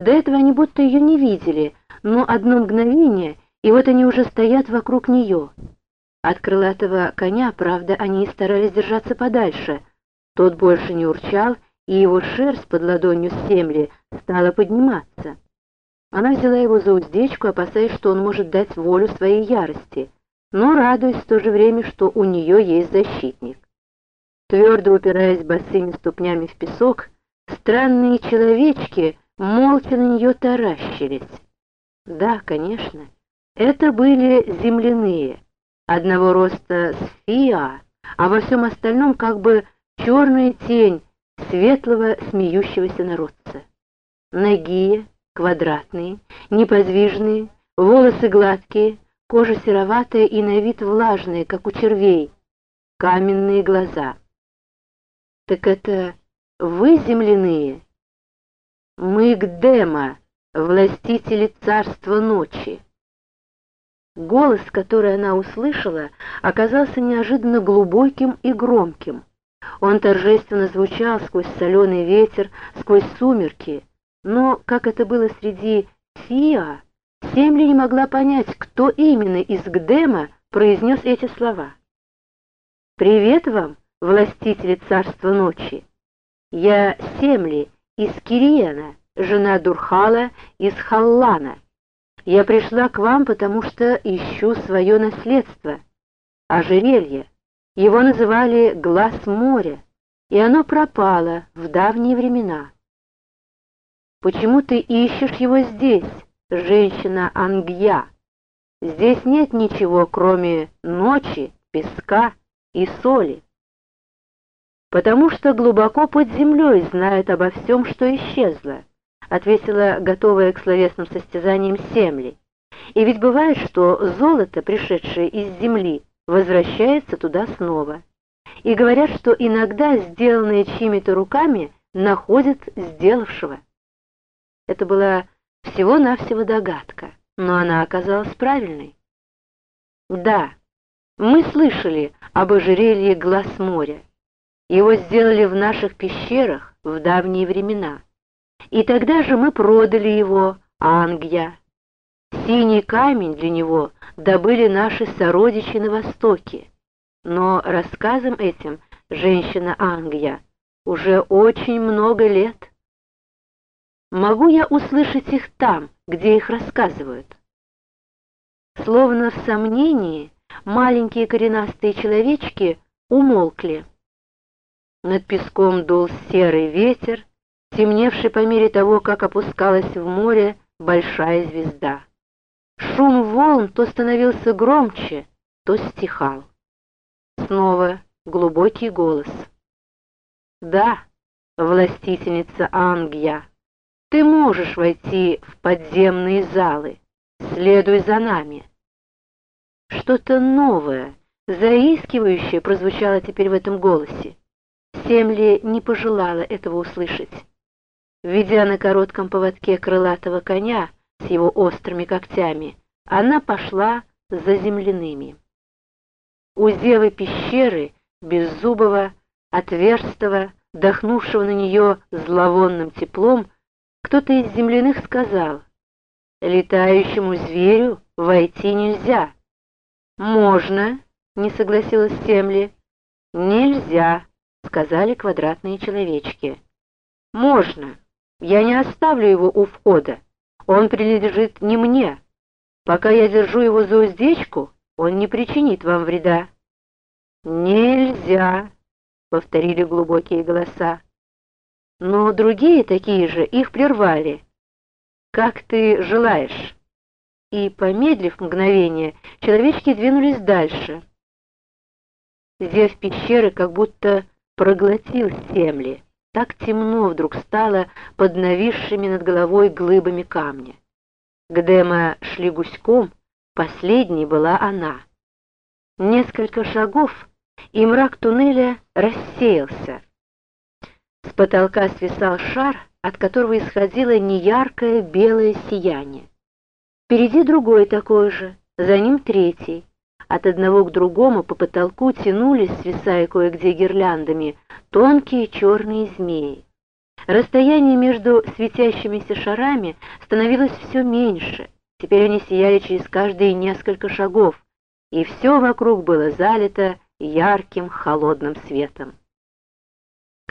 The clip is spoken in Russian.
До этого они будто ее не видели, но одно мгновение, и вот они уже стоят вокруг нее. От крылатого коня, правда, они старались держаться подальше. Тот больше не урчал, и его шерсть под ладонью Семли стала подниматься. Она взяла его за уздечку, опасаясь, что он может дать волю своей ярости, но радуясь в то же время, что у нее есть защитник. Твердо упираясь босыми ступнями в песок, странные человечки молча на нее таращились. Да, конечно, это были земляные, одного роста с Фиа, а во всем остальном как бы черная тень светлого смеющегося народца. Ноги квадратные, неподвижные, волосы гладкие, кожа сероватая и на вид влажная, как у червей, каменные глаза. Так это вы земляные? Мы Гдема, властители царства ночи. Голос, который она услышала, оказался неожиданно глубоким и громким. Он торжественно звучал сквозь соленый ветер, сквозь сумерки, но, как это было среди Фиа, Семли не могла понять, кто именно из Гдема произнес эти слова. «Привет вам, властители царства ночи! Я Семли из Кириена, жена Дурхала из Халлана. Я пришла к вам, потому что ищу свое наследство, ожерелье. Его называли «глаз моря», и оно пропало в давние времена. Почему ты ищешь его здесь, женщина Ангья? Здесь нет ничего, кроме ночи, песка и соли. Потому что глубоко под землей знают обо всем, что исчезло ответила готовая к словесным состязаниям Семли. И ведь бывает, что золото, пришедшее из земли, возвращается туда снова. И говорят, что иногда сделанные чьими-то руками находят сделавшего. Это была всего-навсего догадка, но она оказалась правильной. Да, мы слышали об ожерелье глаз моря. Его сделали в наших пещерах в давние времена. И тогда же мы продали его, Ангья. Синий камень для него добыли наши сородичи на Востоке. Но рассказом этим женщина Ангья уже очень много лет. Могу я услышать их там, где их рассказывают? Словно в сомнении, маленькие коренастые человечки умолкли. Над песком дул серый ветер, темневший по мере того, как опускалась в море большая звезда. Шум волн то становился громче, то стихал. Снова глубокий голос. «Да, властительница Ангья, ты можешь войти в подземные залы. Следуй за нами». Что-то новое, заискивающее прозвучало теперь в этом голосе. Семли не пожелала этого услышать. Ведя на коротком поводке крылатого коня с его острыми когтями, она пошла за земляными. У зевы пещеры, беззубого, отверстого, дохнувшего на нее зловонным теплом, кто-то из земляных сказал, «Летающему зверю войти нельзя». «Можно», — не согласилась Семли. «Нельзя», — сказали квадратные человечки. «Можно». Я не оставлю его у входа. Он принадлежит не мне. Пока я держу его за уздечку, он не причинит вам вреда. Нельзя, повторили глубокие голоса. Но другие такие же их прервали. Как ты желаешь? И, помедлив мгновение, человечки двинулись дальше. Зев пещеры как будто проглотил земли. Так темно вдруг стало под нависшими над головой глыбами камня. Где мы шли гуськом, последней была она. Несколько шагов, и мрак туннеля рассеялся. С потолка свисал шар, от которого исходило неяркое белое сияние. Впереди другой такой же, за ним третий. От одного к другому по потолку тянулись, свисая кое-где гирляндами, тонкие черные змеи. Расстояние между светящимися шарами становилось все меньше. Теперь они сияли через каждые несколько шагов, и все вокруг было залито ярким холодным светом.